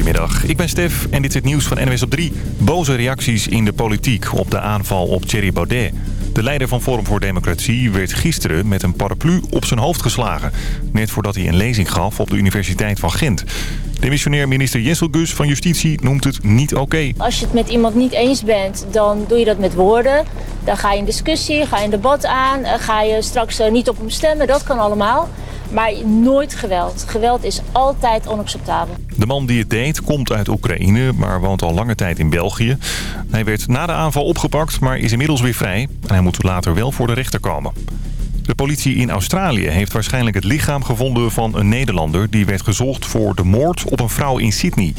Goedemiddag, ik ben Stef en dit is het nieuws van NWS op 3. Boze reacties in de politiek op de aanval op Thierry Baudet. De leider van Forum voor Democratie werd gisteren met een paraplu op zijn hoofd geslagen. Net voordat hij een lezing gaf op de Universiteit van Gent. Demissionair minister Jessel Gus van Justitie noemt het niet oké. Als je het met iemand niet eens bent, dan doe je dat met woorden. Dan ga je in discussie, ga je een debat aan, eh, ga je straks eh, niet op hem stemmen. Dat kan allemaal. Maar nooit geweld. Geweld is altijd onacceptabel. De man die het deed komt uit Oekraïne, maar woont al lange tijd in België. Hij werd na de aanval opgepakt, maar is inmiddels weer vrij. En hij moet later wel voor de rechter komen. De politie in Australië heeft waarschijnlijk het lichaam gevonden van een Nederlander... die werd gezocht voor de moord op een vrouw in Sydney.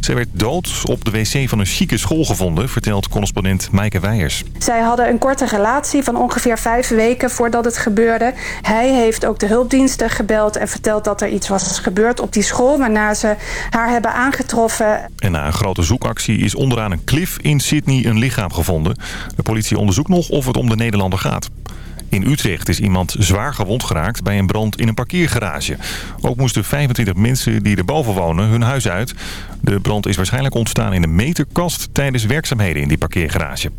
Zij werd dood op de wc van een chique school gevonden, vertelt correspondent Maaike Weijers. Zij hadden een korte relatie van ongeveer vijf weken voordat het gebeurde. Hij heeft ook de hulpdiensten gebeld en verteld dat er iets was gebeurd op die school... waarna ze haar hebben aangetroffen. En na een grote zoekactie is onderaan een klif in Sydney een lichaam gevonden. De politie onderzoekt nog of het om de Nederlander gaat. In Utrecht is iemand zwaar gewond geraakt bij een brand in een parkeergarage. Ook moesten 25 mensen die erboven wonen hun huis uit. De brand is waarschijnlijk ontstaan in een meterkast tijdens werkzaamheden in die parkeergarage.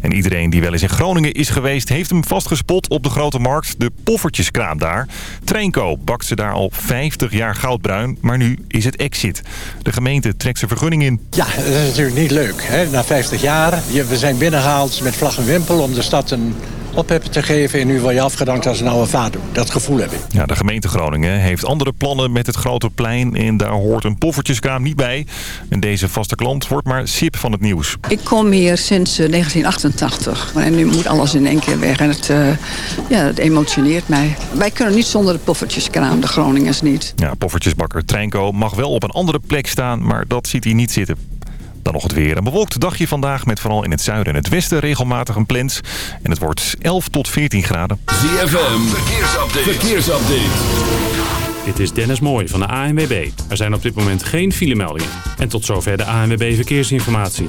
En iedereen die wel eens in Groningen is geweest... heeft hem vastgespot op de Grote Markt, de poffertjeskraam daar. Trainco bakt ze daar al 50 jaar goudbruin, maar nu is het exit. De gemeente trekt zijn vergunning in. Ja, dat is natuurlijk niet leuk. Hè? Na 50 jaar, we zijn binnengehaald met vlag en wimpel... om de stad een op hebben te geven. En nu word je afgedankt als een oude vader. Dat gevoel heb ik. Ja, de gemeente Groningen heeft andere plannen met het grote plein. En daar hoort een poffertjeskraam niet bij. En deze vaste klant wordt maar sip van het nieuws. Ik kom hier sinds 1988. En nu moet alles in één keer weg. En het, uh, ja, het emotioneert mij. Wij kunnen niet zonder de poffertjeskraam, de Groningers niet. Ja, poffertjesbakker Treinko mag wel op een andere plek staan. Maar dat ziet hij niet zitten. Dan nog het weer. Een bewolkt dagje vandaag met vooral in het zuiden en het westen regelmatig een plens. En het wordt 11 tot 14 graden. ZFM, verkeersupdate. verkeersupdate. Dit is Dennis Mooij van de ANWB. Er zijn op dit moment geen filemeldingen. En tot zover de ANWB Verkeersinformatie.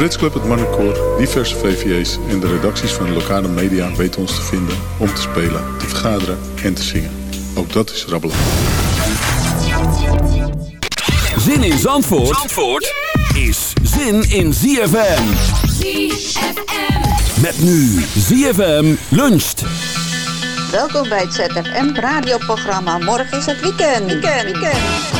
Brits Club, het Marnecoor, diverse VVA's en de redacties van de lokale media weten ons te vinden om te spelen, te vergaderen en te zingen. Ook dat is rabbelen. Zin in Zandvoort, Zandvoort is zin in ZFM. ZFM. Met nu ZFM luncht. Welkom bij het ZFM radioprogramma. Morgen is het weekend. Weekend, weekend.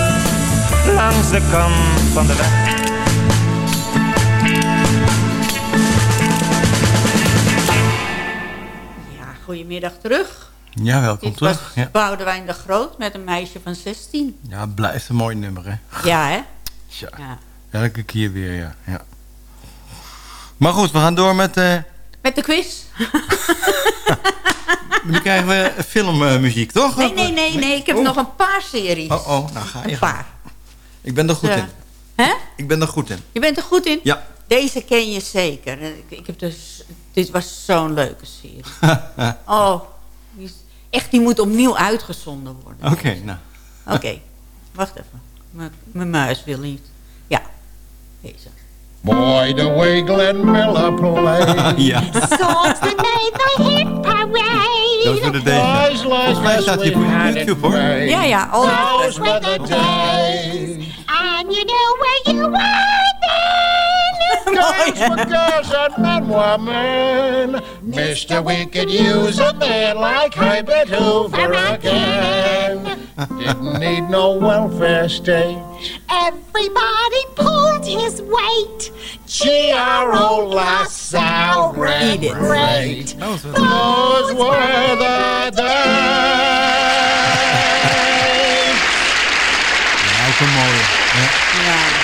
langs de kant van de weg. Ja, goedemiddag terug. Ja, welkom Dit terug. was Ja. Boudewijn de Groot met een meisje van 16. ja, het blijft een mooi nummer, hè? Ja, hè? Ja. Ja. Elke keer weer, ja. ja. Maar goed, we gaan door met... eh Met de quiz? nu krijgen we filmmuziek, toch? Nee, nee, nee, nee. Ik heb Oh. nog een paar series. Oh, oh, nou ga je Een paar. Ik ben er goed in. Hè? Ik ben er goed in. Je bent er goed in? Ja. Deze ken je zeker. Ik, ik heb dus, dit was zo'n leuke serie. Oh, die is- echt, die moet opnieuw uitgezonden worden. Oké, nou. Oké, wacht even. Mijn muis wil niet. Ja, deze. Boy, the way Glenn Miller plays. ja. Songs that made the hit parade. Dat is voor de deze. Volgens mij staat die op YouTube, hoor. Ja, ja, al Those were the days. And you knew where you were then. Guys were girls and men were men. Mr. We could use a man like Herbert Hoover again. Didn't need no welfare state. Everybody pulled his weight. Gee, our LaSalle ran Eat it. great. Those were- Those were the days. Ja, ook een mooie.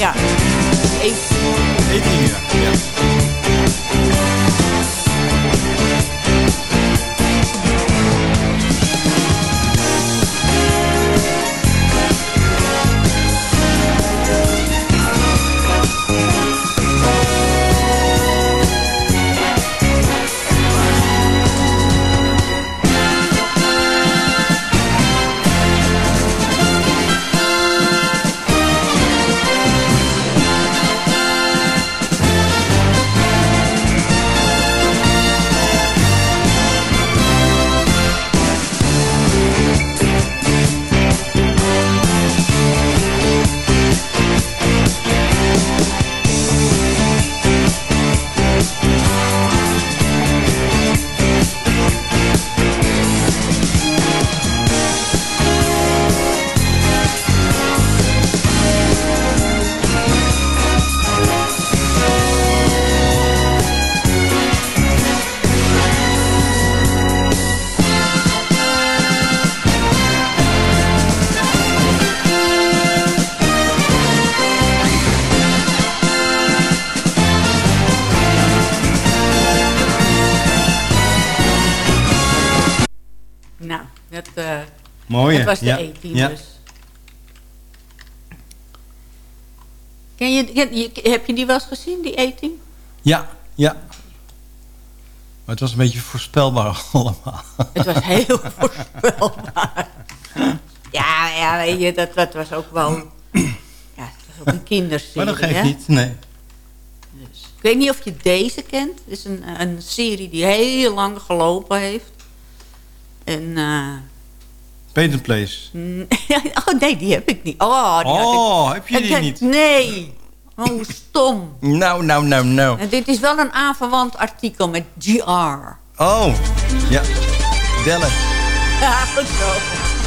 Ja. 18 jaar, Het was de. E-team dus. Ken je, ken je- heb je die wel eens gezien, die E-team? Ja, ja. Maar het was een beetje voorspelbaar allemaal. Het was heel voorspelbaar. Ja, ja weet je, dat, dat was ook wel... Ja, het was ook een kinderserie, Maar dat geeft hè? niet, nee. Ik weet niet of je deze kent. Het is een, een serie die heel lang gelopen heeft. En... eh, Patent Place. Mm, oh nee, die heb ik niet. Oh, die had Oh, ik- heb je die Ik- niet? Nee. Oh, stom. Nou, nou, nou, nou. En dit is wel een aanverwant artikel met GR. Oh, ja. Dellen. Ja, goed zo.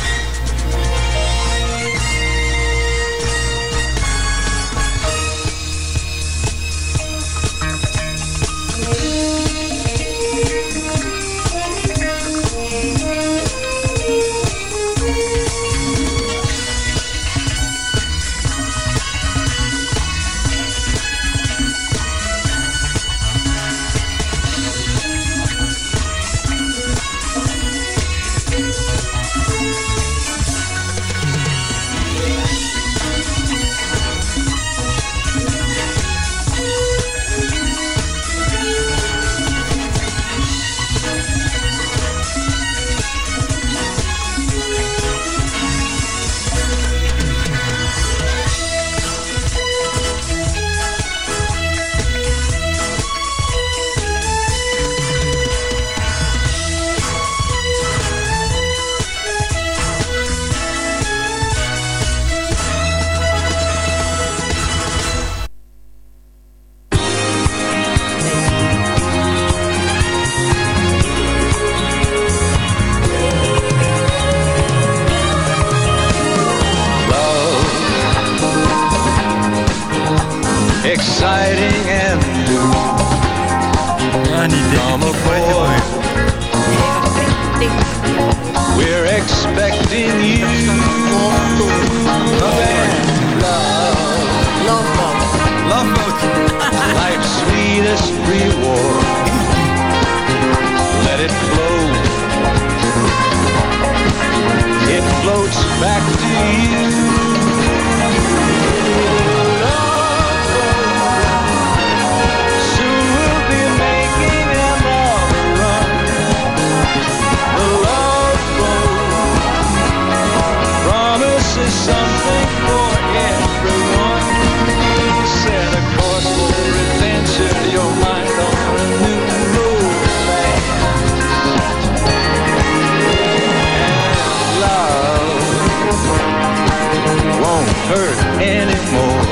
Hurt anymore.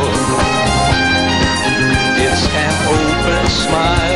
It's an open smile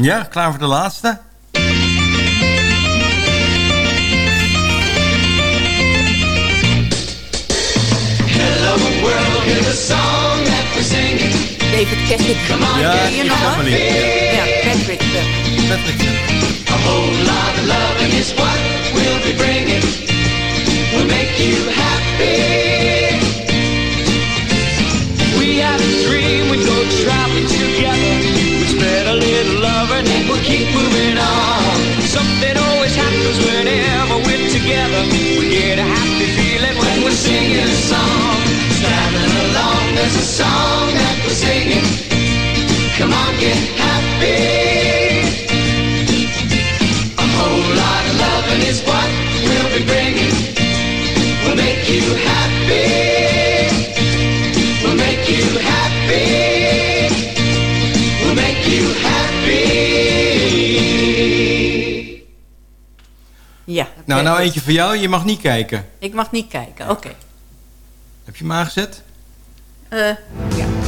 Ja, klaar voor de laatste? Hello world, here's a song that we're singing. David Keswick. Come on, Ja, Ken je ik nog snap wel? me niet. Ja, Patrick. Patrick. A whole lot of loving is what we'll be bringing. We'll make you happy. We have a dream, we go traveling together. We spread a little love and then we'll keep moving on. Nou, nou eentje voor jou. Je mag niet kijken. Ik mag niet kijken, oké. Heb je hem aangezet? Eh, ja.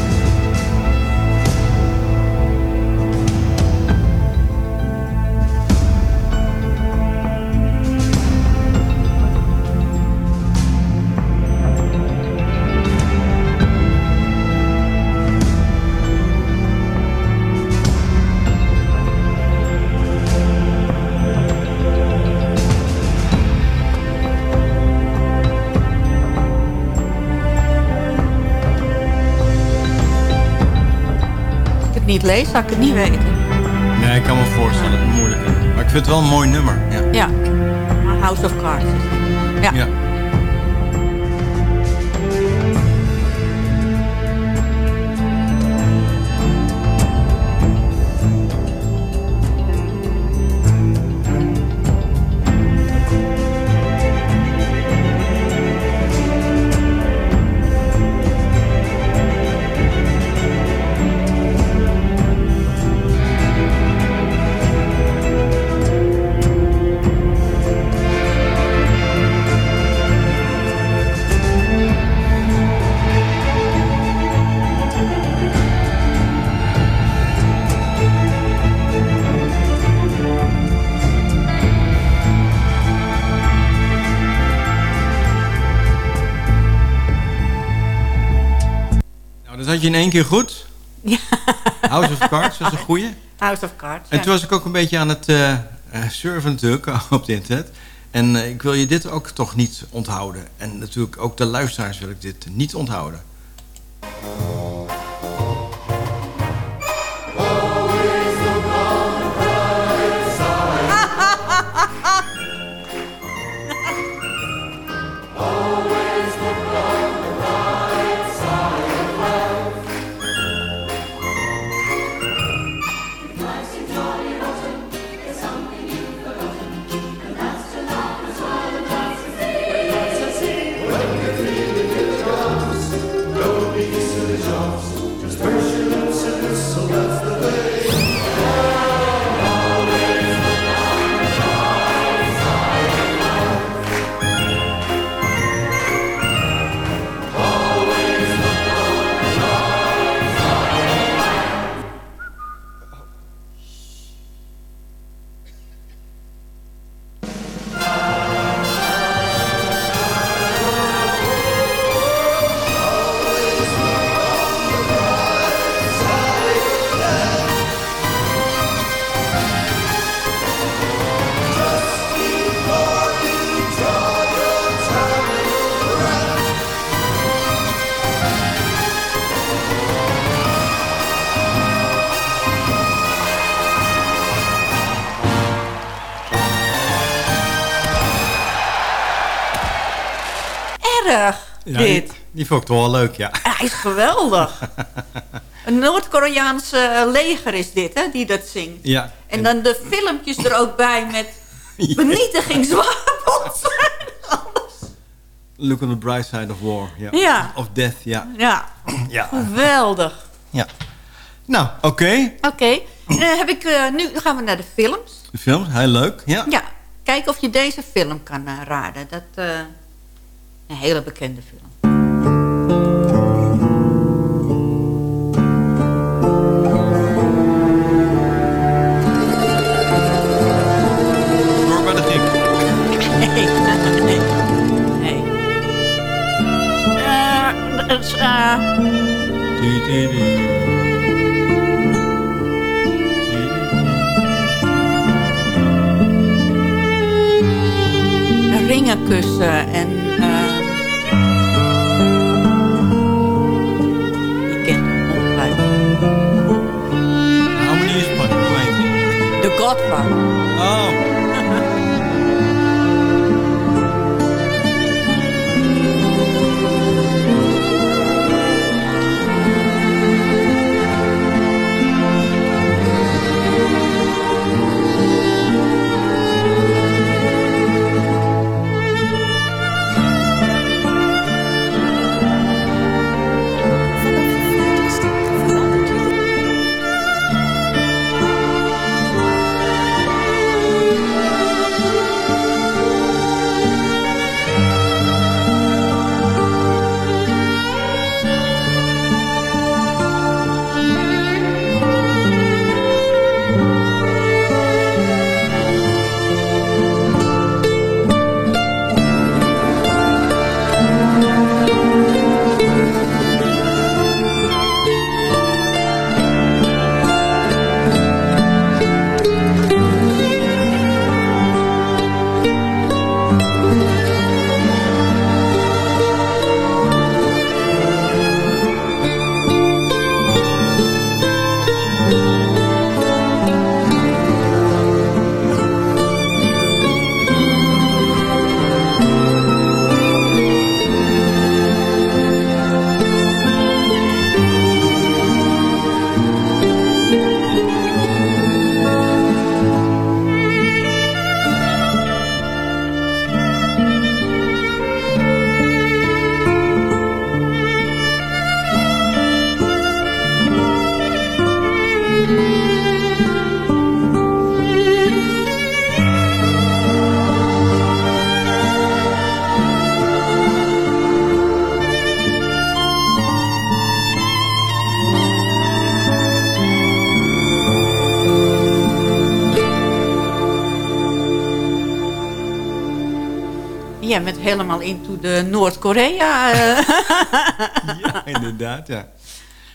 Niet lees, zou ik het niet weten. Nee, ik kan me voorstellen. Moeilijk. Maar ik vind het wel een mooi nummer. Ja. Ja, House of Cards. Ja. Je in één keer goed. Ja. House of Cards was een goeie. House of Cards, En ja. toen was ik ook een beetje aan het eh, surfen natuurlijk op het internet. En eh, ik wil je dit ook toch niet onthouden. En natuurlijk ook de luisteraars wil ik dit niet onthouden. Erg, Ja, dit. Die, die vond ik toch wel leuk, ja. Hij is geweldig. Een Noord-Koreaanse leger is dit, hè, die dat zingt. Ja. En dan de filmpjes er ook bij met vernietigingswapens. Look on the bright side of war. Ja. Ja. Of death, ja. Ja, Ja. geweldig. ja. Nou, oké. Oké, Eh, heb ik, eh, nu gaan we naar de films. De film, heel leuk. Ja. Ja, kijk of je deze film kan eh, raden. Dat een hele bekende film. Door bij de The Godfather. Oh. Helemaal into de Noord-Korea. eh. Ja, inderdaad, ja.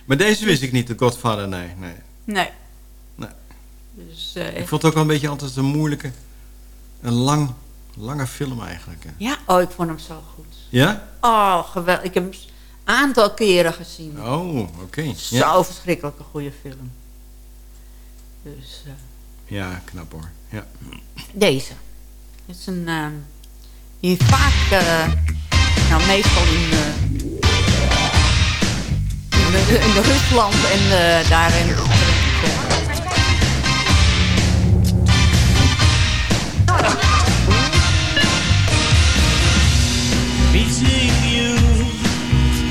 Maar deze wist ik niet, de Godfather, nee. nee. nee. Nee. Dus, eh, Ik vond het ook wel een beetje altijd een moeilijke, een lang, lange film eigenlijk. hè. Ja, oh, ik vond hem zo goed. Ja? Oh, geweldig. Ik heb hem een aantal keren gezien. Oh, oké. Zo Ja. verschrikkelijk een goede film. Dus eh, ja, knap hoor. Ja. deze. Het is een... ehm, die vaak... eh, nou, meestal in... eh, in, de, in de Rusland en eh, daarin...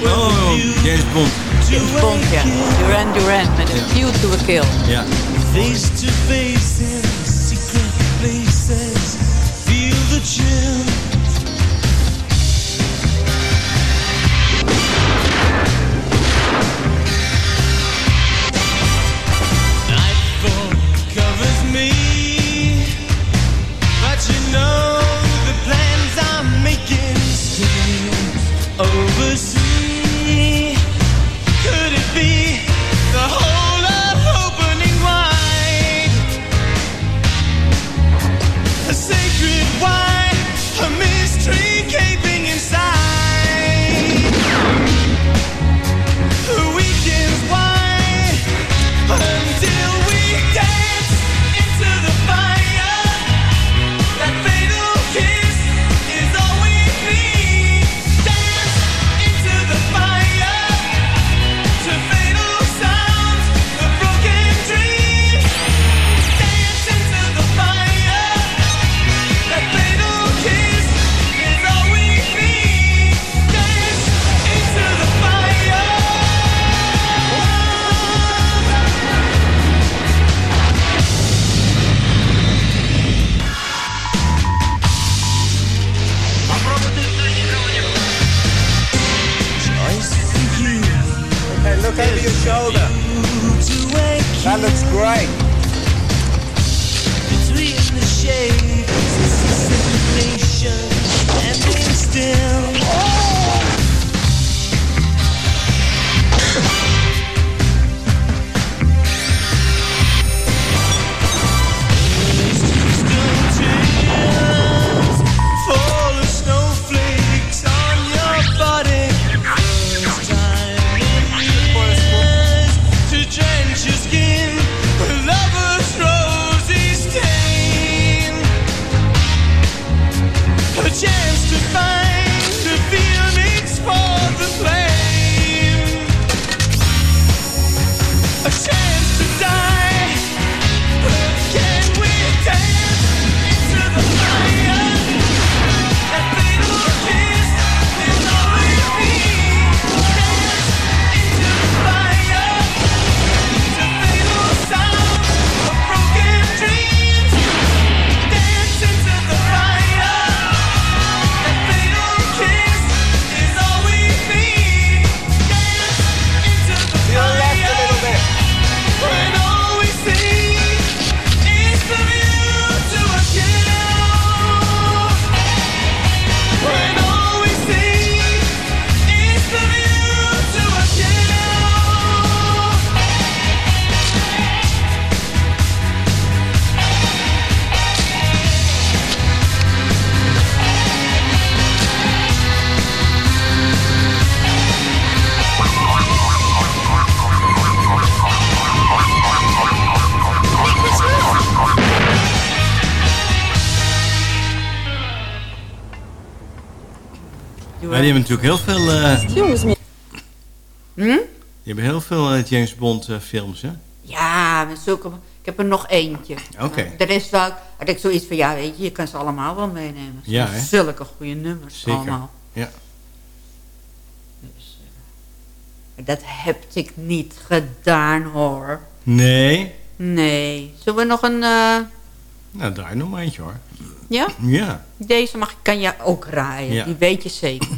Oh, James Bond. James Bond, ja. Duran Duran met een View to a Kill. Ja. Face to face in secret places, feel the chill. Shoulder. That looks great. Between the shades, nation standing still. Ja, die hebben natuurlijk heel veel... eh, Jongens, Hm? die hebben heel veel eh, James Bond eh, films, hè? Ja, met zulke... Ik heb er nog eentje. Oké. De rest ik, had ik zoiets van, ja, weet je, je kan ze allemaal wel meenemen. Ze Ja, hè? Zulke goede nummers Zeker. allemaal. Ja. Dus, dat heb ik niet gedaan, hoor. Nee. Nee. Zullen we nog een... eh, Nou, draai nog maar eentje, hoor. Ja? Ja. Deze mag, kan je ook raaien. Ja. Die weet je zeker.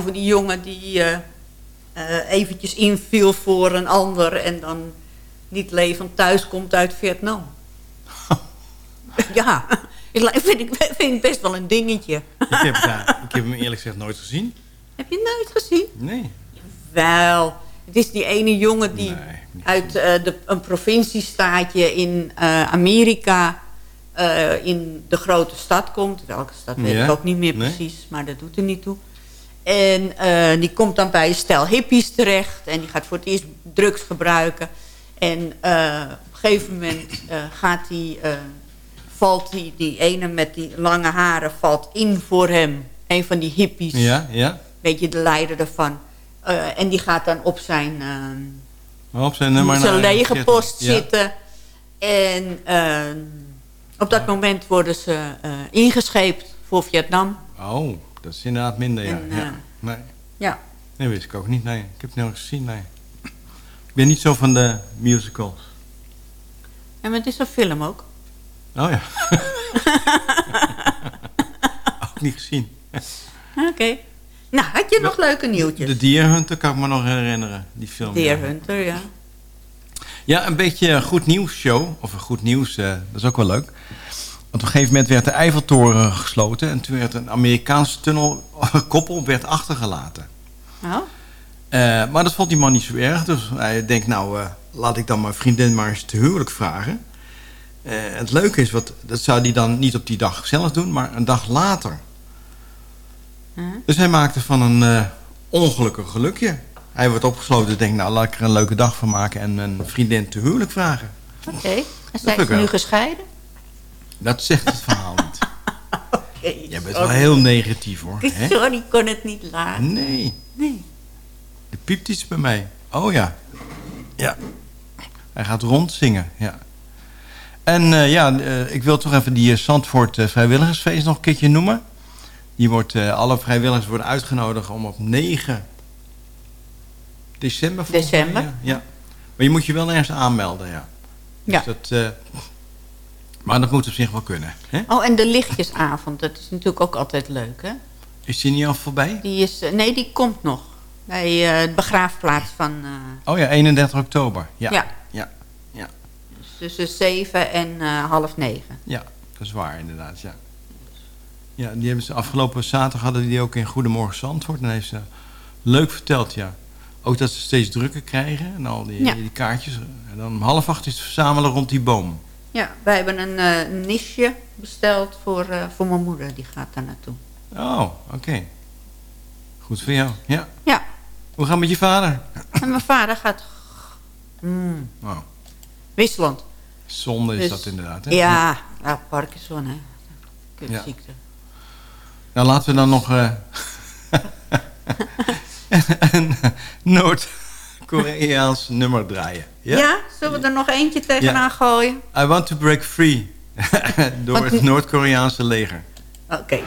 Over die jongen die eh, eh, eventjes inviel voor een ander... en dan niet levend thuis komt uit Vietnam. ja, vind ik, vind ik best wel een dingetje. Ik heb, ja, ik heb hem eerlijk gezegd nooit gezien. Heb je het nooit gezien? Nee. Wel, het is die ene jongen die uit eh, de, een provinciestaatje in Amerika in de grote stad komt. Welke stad weet Ja, ik ook niet meer nee. precies, maar dat doet er niet toe. En eh, die komt dan bij een stel hippies terecht en die gaat voor het eerst drugs gebruiken. En eh, op een gegeven moment eh, gaat die, valt die, die ene met die lange haren valt in voor hem. Een van die hippies Ja, ja. beetje de leider ervan. En die gaat dan op zijn, ehm, Maar op zijn nummer zijn naar- legerpost Ja. zitten. En ehm, op dat moment worden ze ingescheept voor Vietnam. Oh, dat is inderdaad minder, ja. En, ja. Nee. Ja. nee, wist ik ook niet. Nee, ik heb het nooit gezien, nee. Ik ben niet zo van de musicals. Ja, maar het is een film ook. Oh ja. ook niet gezien. Oké. Nou, had je nog leuke nieuwtjes? De Dierhunter kan ik me nog herinneren, die film. Deer ja. Ja. Ja, een beetje een goed nieuws show. Of een goed nieuws, eh, dat is ook wel leuk. Want op een gegeven moment werd de Eiffeltoren gesloten... en toen werd een Amerikaanse tunnelkoppel werd achtergelaten. Oh. Eh, maar dat vond die man niet zo erg. Dus hij denkt, nou, eh, laat ik dan mijn vriendin maar eens te huwelijk vragen. Eh, het leuke is, wat, dat zou hij dan niet op die dag zelf doen... maar een dag later. Dus hij maakte van een ongeluk een gelukje. Hij wordt opgesloten en denkt, nou, laat ik er een leuke dag van maken... en mijn vriendin te huwelijk vragen. Oké. En zijn ze nu gescheiden? Dat zegt het verhaal niet. Oké. Jij bent wel heel negatief, hoor. hè? Sorry, ik kon het niet laten. Nee. Nee. Er piept iets bij mij. Oh ja. Ja. Hij gaat rondzingen, ja. En eh, ja, eh, ik wil toch even die eh, Zandvoort Vrijwilligersfeest nog een keertje noemen. Die wordt, alle vrijwilligers worden uitgenodigd om op 9 december... mij, December. Ja. Maar je moet je wel ergens aanmelden, ja. Dus Ja. Dat, maar dat moet op zich wel kunnen. Hè? Oh, en de lichtjesavond, dat is natuurlijk ook altijd leuk, hè? Is die niet al voorbij? Die is, eh, nee, die komt nog. Bij eh, de begraafplaats van... eh, Oh ja, 31 oktober. Ja. Ja. Ja. ja. dus tussen zeven en half negen. Ja, dat is waar inderdaad, ja. Ja, die hebben ze afgelopen zaterdag hadden die ook in Goedemorgen Zandvoort. En heeft ze leuk verteld, ja. Ook dat ze steeds drukker krijgen en al die, Ja. die kaartjes. En dan om half acht is het verzamelen rond die boom. Ja, wij hebben een eh nisje besteld voor, eh, voor mijn moeder. Die gaat daar naartoe. Oh, oké. Goed voor jou, ja. Ja. Hoe gaat het met je vader? En mijn vader gaat... Mm, Oh, wisselend. zonde is Dus- dat inderdaad, hè? Ja, nou, Parkinson, hè. Kutziekte. Nou, laten we dan nog eh, een Noord-Koreaans nummer draaien. Ja? Ja? Zullen we er nog eentje tegenaan gooien? I want to break free. Door Want- het Noord-Koreaanse leger. Oké.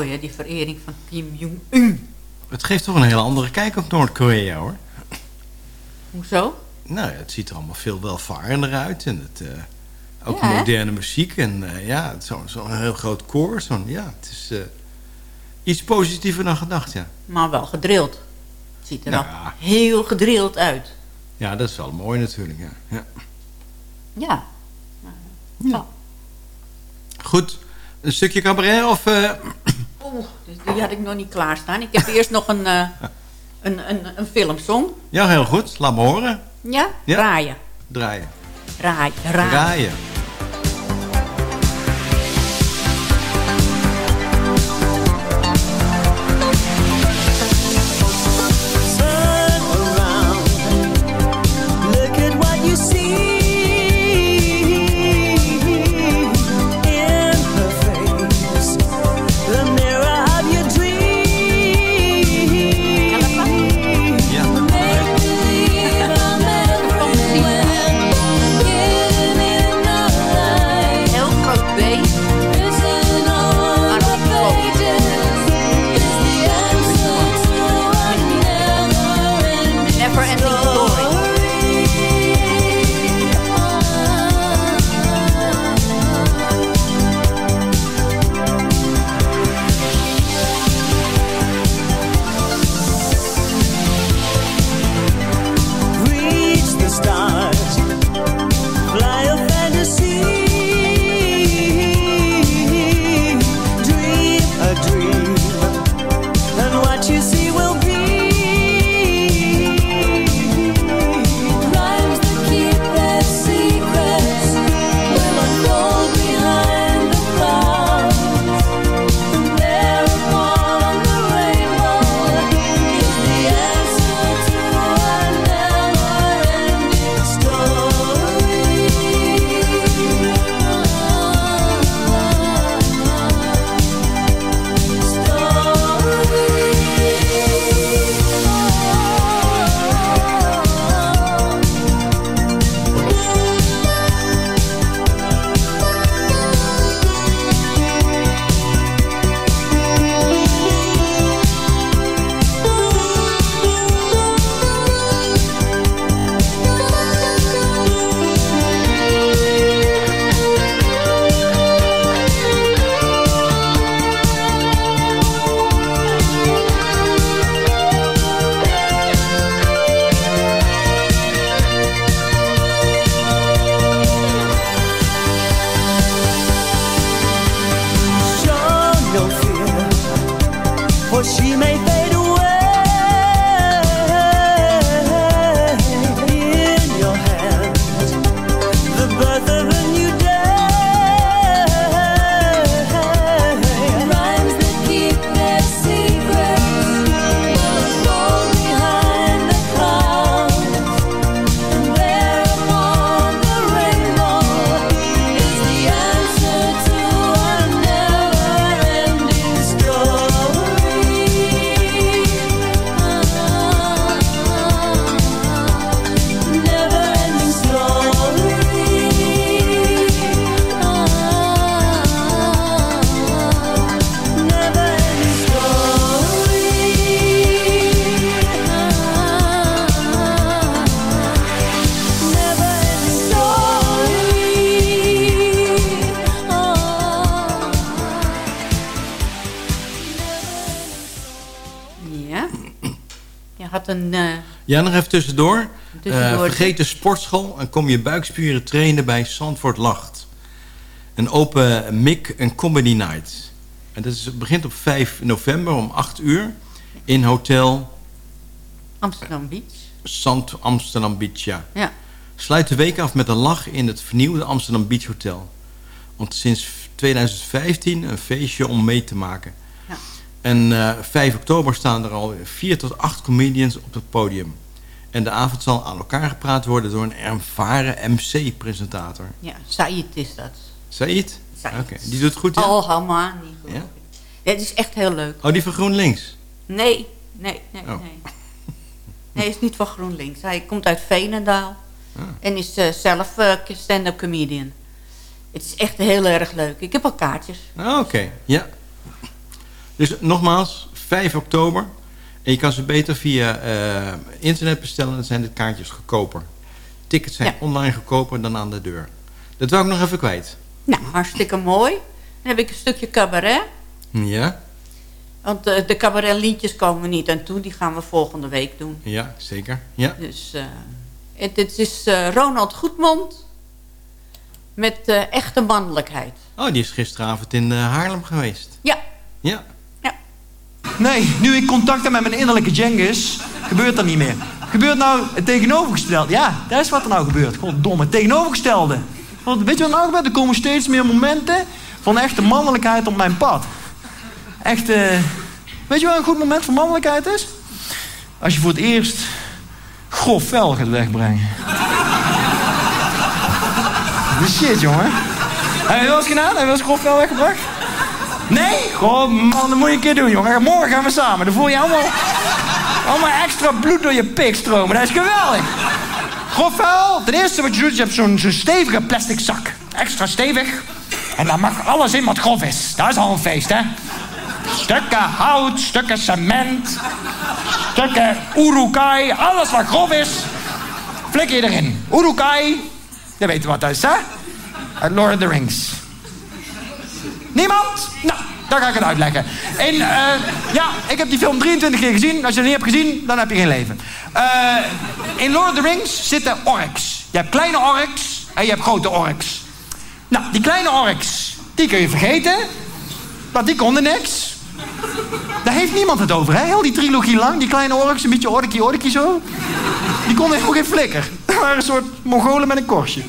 Mooi hè, die verering van Kim Jong-un. Het geeft toch een hele andere kijk op Noord-Korea, hoor. Hoezo? Nou, ja, het ziet er allemaal veel welvarender uit. En het, eh, ook Ja, hè? moderne muziek. En eh, ja, zo'n zo'n heel groot koor. Zo'n, ja, het is eh, iets positiever dan gedacht, ja. Maar wel gedrild. Het ziet er Nou wel ja. heel gedrild uit. Ja, dat is wel mooi natuurlijk, ja. ja. Ja. Ja. Goed, een stukje cabaret of... Oeh, dus die had ik nog niet klaarstaan. Ik heb eerst nog een, eh, een, een, een filmsong. Ja, heel goed. Laat me horen. Ja? Ja. Raaien. Draaien. Raai, raai. Draaien. Tussendoor. Tussendoor. Eh, vergeet de sportschool en kom je buikspieren trainen bij Zandvoort Lacht. Een open mic en comedy night. En dat is, het begint op 5 november om 8 uur in hotel Amsterdam Beach. Zand Amsterdam Beach. Ja. Ja. Sluit de week af met een lach in het vernieuwde Amsterdam Beach Hotel. Want sinds 2015 een feestje om mee te maken. Ja. En eh 5 oktober staan er al 4 tot 8 comedians op het podium. En de avond zal aan elkaar gepraat worden door een ervaren MC-presentator. Ja, Said is dat. Said? Said. Oké, die doet goed, ja? Oh, Hamani. Ja? Het is echt heel leuk. Oh, die van GroenLinks? Nee, nee, nee, Oh. nee. Nee, hij is niet van GroenLinks. Hij komt uit Veenendaal. Ah. En is eh, zelf eh, stand-up comedian. Het is echt heel erg leuk. Ik heb al kaartjes. Ah, Oké, ja. Dus nogmaals, 5 oktober. En je kan ze beter via eh, internet bestellen. Dan zijn de kaartjes goedkoper. Tickets zijn online goedkoper dan aan de deur. Dat wil ik nog even kwijt. Nou, hartstikke mooi. Dan heb ik een stukje cabaret. Ja, Want eh, de cabaretliedjes komen we niet aan toe. Die gaan we volgende week doen. ja zeker. Ja. Dus eh, het, het is Ronald Goedmond met echte mannelijkheid. Oh, die is gisteravond in Haarlem geweest. Ja. Ja. Nee, nu ik contact heb met mijn innerlijke Jengis, gebeurt dat niet meer. Gebeurt nou het tegenovergestelde. Ja, dat is wat er nou gebeurt. Goddomme, het tegenovergestelde. Want weet je wat nou gebeurt? Er komen steeds meer momenten van echte mannelijkheid op mijn pad. Echt, eh, weet je wat een goed moment van mannelijkheid is? Als je voor het eerst grof vel gaat wegbrengen. Shit, jongen. Heb je wel eens gedaan? Heb je wel eens grof weggebracht? Nee? Goh, man, dat moet je een keer doen, jongen. Morgen gaan we samen. Dan voel je allemaal, allemaal extra bloed door je pik stromen. Dat is geweldig. Grof vuil. Ten eerste wat je doet, je hebt zo'n zo'n stevige plastic zak. Extra stevig. En daar mag alles in wat grof is. Dat is al een feest, hè? Stukken hout, stukken cement, stukken urukai. Alles wat grof is, flik je erin. Urukai, je weet wat dat is, hè? Uit Lord of the Rings. Niemand? Nou, dan ga ik het uitleggen. En eh, ja, ik heb die film 23 keer gezien. Als je het niet hebt gezien, dan heb je geen leven. Eh, in Lord of the Rings zitten orks. Je hebt kleine orks en je hebt grote orks. Nou, die kleine orks, die kun je vergeten. Want die konden niks. Daar heeft niemand het over, hè? Heel die trilogie lang. Die kleine orks, een beetje orkie orkie zo. Die konden helemaal geen flikker. Dat waren een soort Mongolen met een korstje.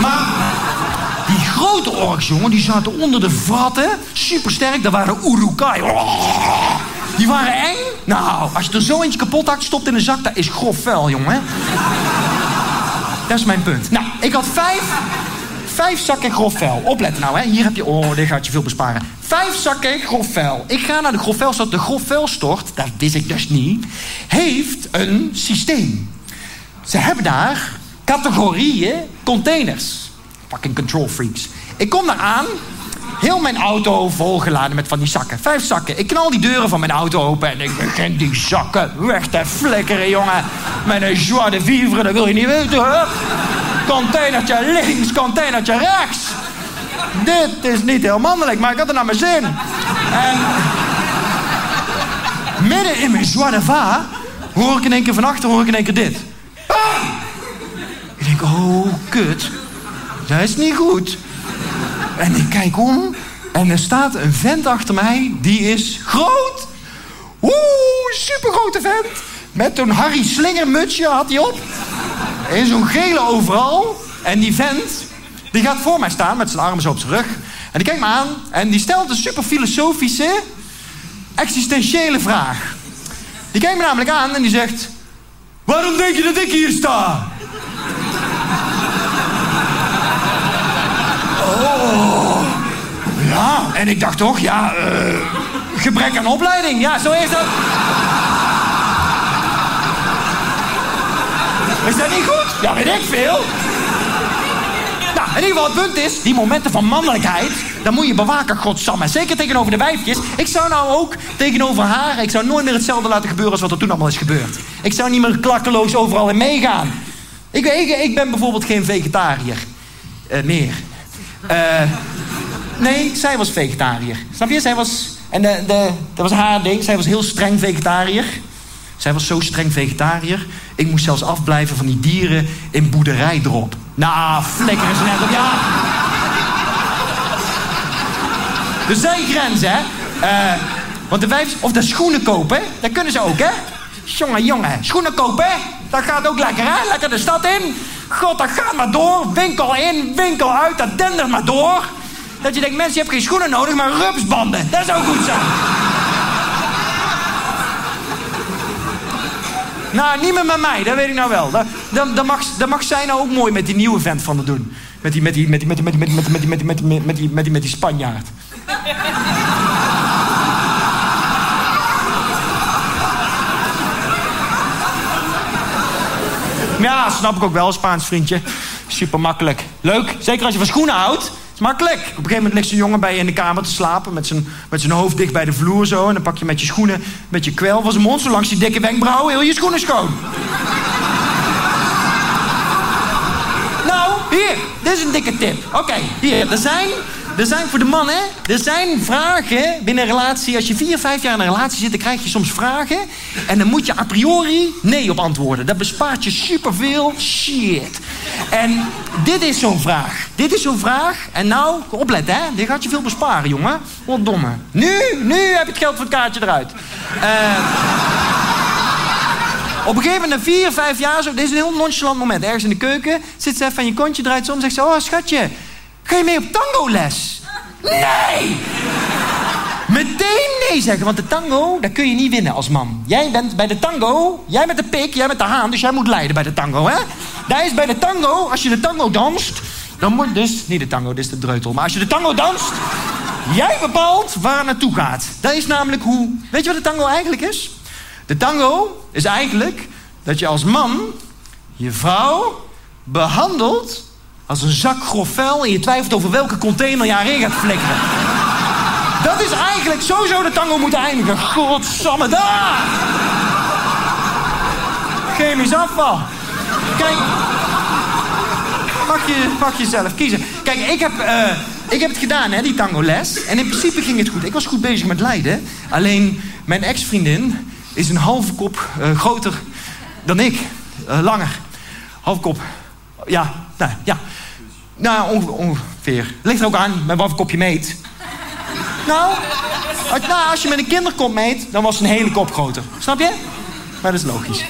Maar die grote orks, jongen, die zaten onder de vatten. Supersterk, dat waren Urukai. Die waren eng. Nou, als je er zo eentje kapot hakt, stopt in een zak, dat is grof vuil, jongen. Dat is mijn punt. Nou, ik had vijf, vijf zakken grof vuil. Opletten nou, hè. Hier heb je... Oh, dit gaat je veel besparen. Vijf zakken grof vuil. Ik ga naar de grof. De grof vuilstort, dat wist ik dus niet, heeft een systeem. Ze hebben daar categorieën containers. Fucking control freaks. Ik kom daar aan. Heel mijn auto volgeladen met van die zakken. Vijf zakken. Ik knal die deuren van mijn auto open en ik begin die zakken weg te flikkeren, jongen. Met een joie de vivre, dat wil je niet weten, hoor. Containertje links, containertje rechts. Dit is niet heel mannelijk, maar ik had er naar mijn zin. En midden in mijn joie de va hoor ik in één keer van achter hoor ik in één keer dit. Ik denk, oh, kut. Dat is niet goed. En ik kijk om en er staat een vent achter mij, die is groot. Oeh, supergrote vent. Met zo'n Harry Slinger mutsje had hij op. En zo'n gele overal. En die vent, die gaat voor mij staan met zijn armen zo op zijn rug. En die kijkt me aan en die stelt een super filosofische, existentiële vraag. Die kijkt me namelijk aan en die zegt... Waarom denk je dat ik hier sta? Oh. Ja, en ik dacht toch, ja, eh, gebrek aan opleiding. Ja, zo is dat. Is dat niet goed? Ja, weet ik veel. Nou, in ieder geval, het punt is, die momenten van mannelijkheid, dan moet je bewaken, godsamme. Zeker tegenover de wijfjes. Ik zou nou ook tegenover haar, ik zou nooit meer hetzelfde laten gebeuren als wat er toen allemaal is gebeurd. Ik zou niet meer klakkeloos overal in meegaan. Ik, ik, ik ben bijvoorbeeld geen vegetariër. Eh, meer. Eh, nee, zij was vegetariër. Snap je? Zij was... En de, de, dat was haar ding. Zij was heel streng vegetariër. Zij was zo streng vegetariër. Ik moest zelfs afblijven van die dieren in boerderijdrop. Nou, flikker eens net op. Ja. Er zijn grenzen, hè. Eh, want de wijfs... Of de schoenen kopen, dat kunnen ze ook, hè. Jongen, jongen. Schoenen kopen, dat gaat ook lekker, hè. Lekker de stad in. God, dat gaat maar door. Winkel in, winkel uit, dat dendert maar door. Dat je denkt, mensen, je hebt geen schoenen nodig, maar rupsbanden. Dat zou goed zijn. Nou, niet meer met mij, dat weet ik nou wel. Dat, dat, mag, dat mag zij nou ook mooi met die nieuwe vent van het doen. Met die, met die, met die, met die, met die, met die, met die, met die, met die, met die, met die, met die Spanjaard. Ja, snap ik ook wel, Spaans vriendje. Super makkelijk. Leuk, zeker als je van schoenen houdt. is makkelijk. Op een gegeven moment ligt zo'n jongen bij je in de kamer te slapen... met zijn, met zijn hoofd dicht bij de vloer zo... en dan pak je met je schoenen, met je kwel van zijn mond... zo langs die dikke wenkbrauwen, heel je schoenen schoon. nou, hier, dit is een dikke tip. Oké, hier, er zijn... Er zijn voor de mannen, er zijn vragen binnen een relatie. Als je vier, vijf jaar in een relatie zit, dan krijg je soms vragen. En dan moet je a priori nee op antwoorden. Dat bespaart je superveel shit. En dit is zo'n vraag. Dit is zo'n vraag. En nou, opletten hè. Dit gaat je veel besparen, jongen. Wat domme. Nu, nu heb je het geld van het kaartje eruit. Eh... Op een gegeven moment, na vier, vijf jaar, zo, dit is een heel nonchalant moment. Ergens in de keuken zit ze even aan je kontje, draait om en zegt ze... Oh, schatje, ga je mee op tango-les? Nee! Meteen nee zeggen, want de tango, daar kun je niet winnen als man. Jij bent bij de tango, jij met de pik, jij met de haan, dus jij moet leiden bij de tango, hè? Daar is bij de tango, als je de tango danst, dan moet dus... Niet de tango, dit is de dreutel, maar als je de tango danst... Jij bepaalt waar het naartoe gaat. Dat is namelijk hoe... Weet je wat de tango eigenlijk is? De tango is eigenlijk dat je als man je vrouw behandelt als een zak grof vuil en je twijfelt over welke container je haar in gaat flikkeren. Dat is eigenlijk sowieso de tango moeten eindigen. Godsamme, daar! Chemisch afval. Kijk, pak, je, pak jezelf, kiezen. Kijk, ik heb, eh, ik heb het gedaan, hè, die tango les. En in principe ging het goed. Ik was goed bezig met leiden. Alleen, mijn ex-vriendin is een halve kop eh, groter dan ik. Eh, langer. Halve kop. Ja, nou, ja. Nou, onge- ongeveer. Ligt er ook aan met wat voor kop je meet. Nou, als, nou, als je met een kinderkop meet, dan was een hele kop groter. Snap je? Maar dat is logisch.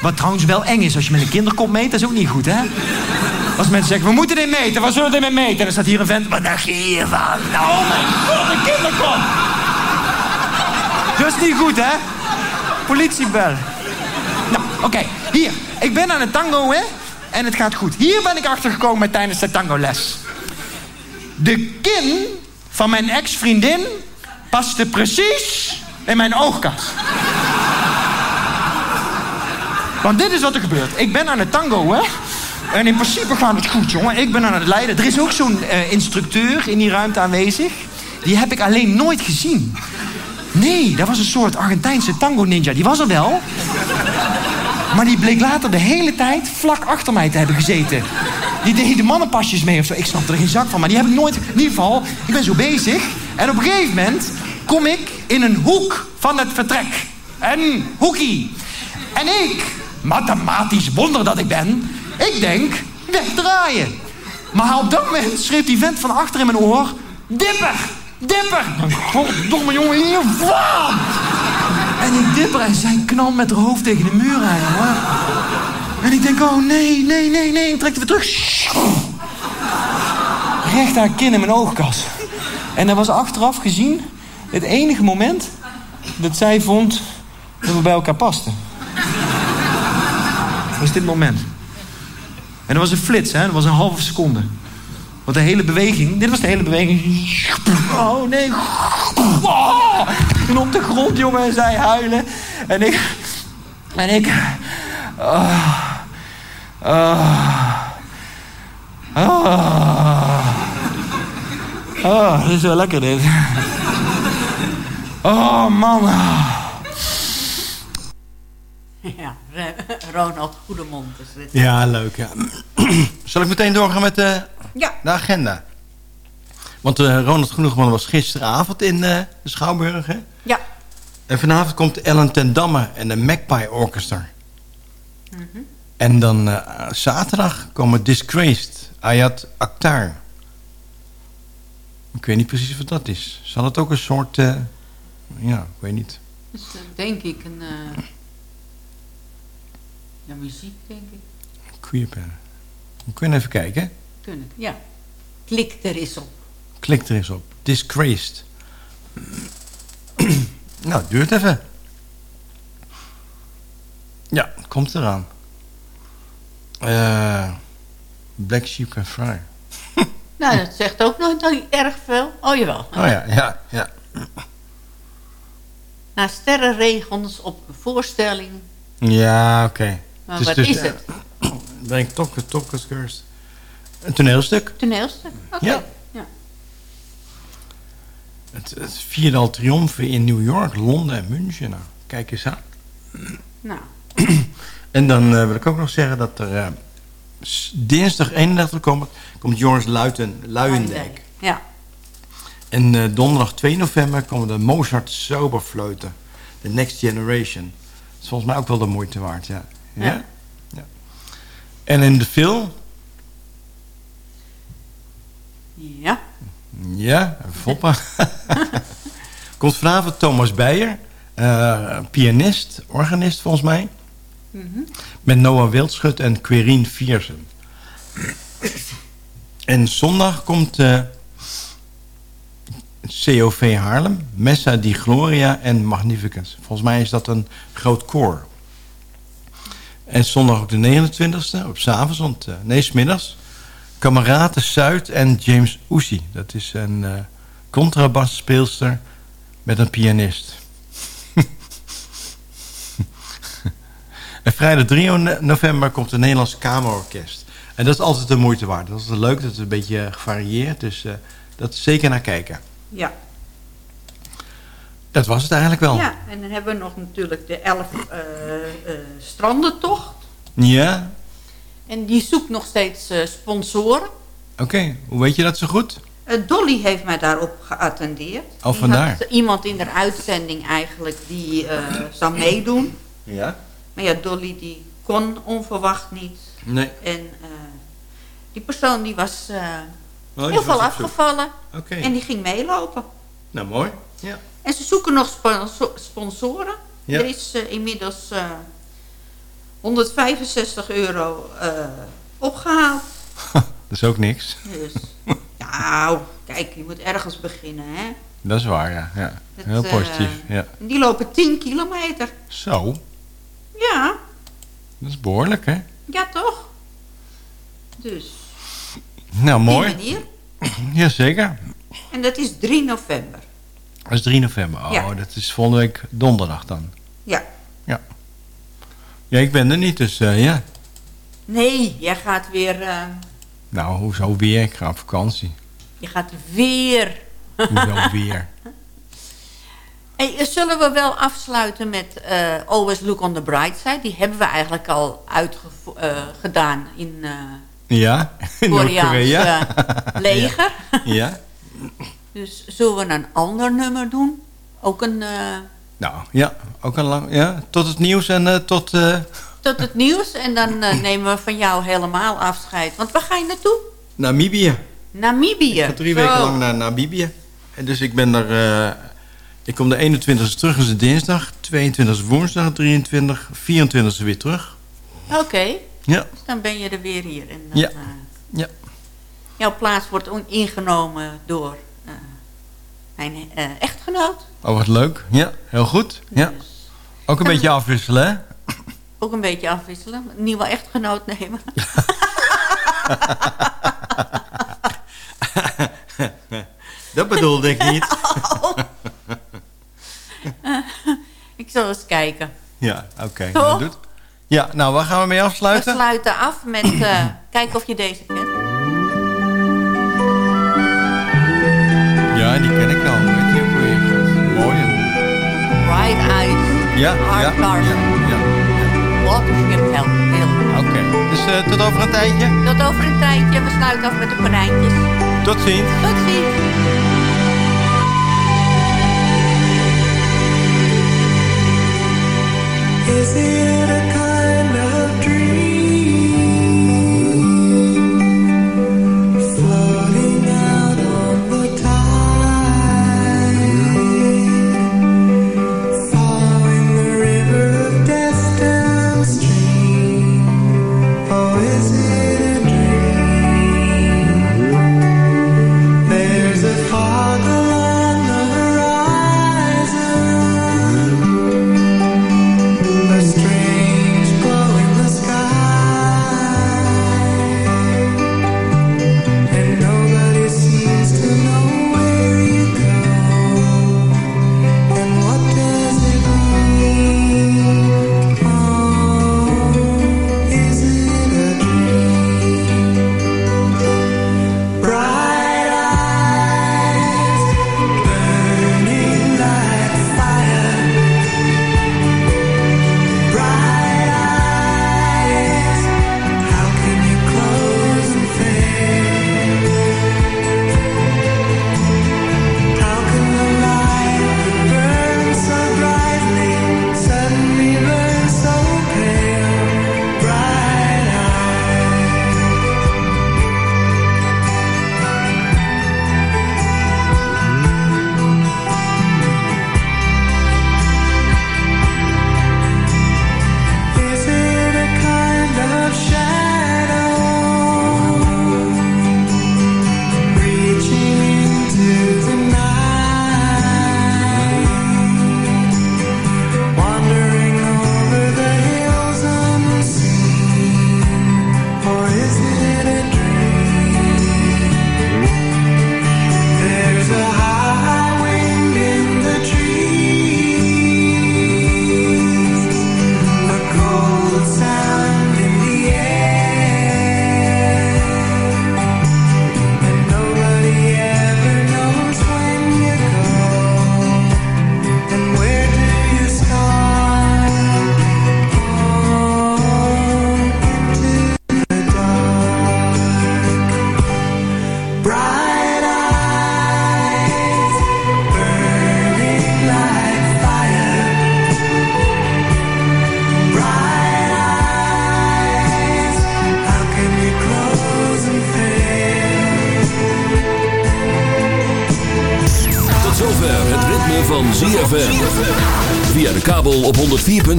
Wat trouwens wel eng is als je met een kinderkop meet, dat is ook niet goed, hè? Als mensen zeggen, we moeten dit meten, waar zullen we dit mee meten? En dan staat hier een vent, wat dacht je hiervan? Nou, oh mijn god, een kinderkop! Dat is niet goed, hè? Politie. Nou, oké. Hier. Ik ben aan het tango, hè? En het gaat goed. Hier ben ik achtergekomen tijdens de tangoles. De kin van mijn ex-vriendin paste precies in mijn oogkas. Want dit is wat er gebeurt. Ik ben aan het tango, hè? En in principe gaat het goed, jongen. Ik ben aan het leiden. Er is ook zo'n eh, instructeur in die ruimte aanwezig. Die heb ik alleen nooit gezien. Nee, dat was een soort Argentijnse tango-ninja. Die was er wel. Maar die bleek later de hele tijd vlak achter mij te hebben gezeten. Die deed de mannenpasjes mee of zo. Ik snap er geen zak van, maar die heb ik nooit... In ieder geval, ik ben zo bezig. En op een gegeven moment kom ik in een hoek van het vertrek. Een hoekie. En ik, mathematisch wonder dat ik ben... ik denk, wegdraaien. Maar op dat moment schreef die vent van achter in mijn oor... Dipper! Dipper! Goddomme jongen, hier! En ik dipper en zij knalt met haar hoofd tegen de muur aan, jongen. En ik denk, oh nee, nee, nee, nee. Ik trek er weer terug. Recht haar kin in mijn oogkas. En dat was achteraf gezien het enige moment dat zij vond dat we bij elkaar pasten. Dat was dit moment. En dat was een flits, hè? Dat was een halve seconde. Want de hele beweging, dit was de hele beweging. Oh nee. Oh, en op de grond, jongen, en zij huilen. En ik. En ik. Oh, oh, oh, oh, dit is wel lekker, dit. Oh, man. Ja, Ronald Goedemond is dit. Ja, leuk. Ja. Zal ik meteen doorgaan met de, Ja. de agenda? Want eh, Ronald Groenegeman was gisteravond in eh, de Schouwburg. Hè? Ja. En vanavond komt Ellen ten Damme en de Magpie Orchestra. Mhm. En dan eh, zaterdag komen Disgraced, Ayat Akhtar. Ik weet niet precies wat dat is. Zal het ook een soort... eh, ja, ik weet niet. Dus eh, denk ik een... eh, ja, muziek, denk ik. Queerpen. We kunnen even kijken. Kunnen. Ja. Klik er eens op. Klik er eens op. Disgraced. nou, het duurt even. Ja, het komt eraan. Eh Black Sheep can Fry. Nou, dat zegt ook nog niet erg veel. Oh, jawel. Oh ja, ja, ja. Na sterrenregens op een voorstelling. Ja, oké. Maar Dus- wat dus, is eh, het? Breng Tokkes, Tokkes Curse. Een toneelstuk. Toneelstuk? Oké. Ja. ja. Het, het viertal triomfen in New York, Londen en München. Nou, kijk eens aan. Nou, En dan eh, wil ik ook nog zeggen dat er eh, dinsdag 31 komt, komt Joris Luiten, Luijendijk. ja. En eh, donderdag 2 november komen de Mozart Zauberfleuten. The Next Generation. Dat is volgens mij ook wel de moeite waard. Ja? Ja. ja. En in de film, Ja. ja, Foppa. komt vanavond Thomas Beijer. eh, pianist, organist volgens mij. Mhm. Met Noah Wildschut en Querien Viersen. En zondag komt eh, COV Haarlem, Messa di Gloria en Magnificus. Volgens mij is dat een groot koor. En zondag ook de 29e, op s'avonds, eh, nee, smiddags. Kameraden Zuid en James Oesie. Dat is een eh contrabasspeelster met een pianist. En vrijdag 3 no- november komt het Nederlands Kamerorkest. En dat is altijd de moeite waard. Dat is leuk, dat is een beetje gevarieerd. Dus eh, dat is zeker naar kijken. Ja. Dat was het eigenlijk wel. ja, en dan hebben we nog natuurlijk de 11 eh eh, strandentocht. Ja? En die zoekt nog steeds eh, sponsoren. Oké, hoe weet je dat zo goed? Eh, Dolly heeft mij daarop geattendeerd. Oh, Die vandaar. had iemand in de uitzending eigenlijk die eh, zou meedoen. Ja? Maar ja, Dolly die kon onverwacht niet. Nee. En eh, die persoon die was eh, Oh, die heel was veel afgevallen. Oké. En die ging meelopen. Nou, mooi. Ja. En ze zoeken nog sponso- sponsoren. Ja. Er is inmiddels eh, 165 euro eh, opgehaald. Dat is ook niks. Dus, nou, kijk, je moet ergens beginnen, hè. Dat is waar, ja. ja. Heel eh, positief, ja. Die lopen 10 kilometer. Zo, Ja, dat is behoorlijk, hè? ja toch? Dus, Nou, mooi. manier. Jazeker. En dat is 3 november. Dat is 3 november. Oh, Ja. dat is volgende week donderdag dan. Ja. Ja. Ik ben er niet, dus eh, ja. Nee, jij gaat weer... eh, Nou, hoezo weer? Ik ga op vakantie. je gaat weer... Hoezo weer? Hey, zullen we wel afsluiten met eh, Always Look on the Bright Side? Die hebben we eigenlijk al uitgedaan in Ja, in Koreaans leger. Ja. Dus zullen we een ander nummer doen? Ook een... Nou, ja, ook een lang... Ja, tot het nieuws en eh, tot... eh, tot het nieuws. En dan eh, nemen we van jou helemaal afscheid. Want waar ga je naartoe? Namibië. Namibië. Ik ga drie Zo. weken lang naar Namibië. En dus ik ben er... eh, ik kom de 21 terug, dat is dinsdag. 22 is woensdag, 23, 24 weer terug. Oké. Ja. Dus dan ben je er weer hier. En dan, Ja. Ja. jouw plaats wordt ingenomen door mijn eh, echtgenoot. Oh, wat leuk. Ja, heel goed. Ja. Ook een beetje afwisselen, hè? Ook een beetje afwisselen. Nieuwe echtgenoot nemen. Dat bedoelde ik niet. Ik zal eens kijken. Ja, oké. Dat doet. Ja, nou, waar gaan we mee We afsluiten? sluiten af met... eh kijken of je deze Ja, die ken ik al. Weet je ook weer? Mooi. Bright Eyes. Ja, ja, Carson. ja, Watership Hill. Oké, dus eh, tot over een tijdje. Tot over een tijdje. We sluiten af met de konijntjes. Tot ziens. Tot ziens. Is it a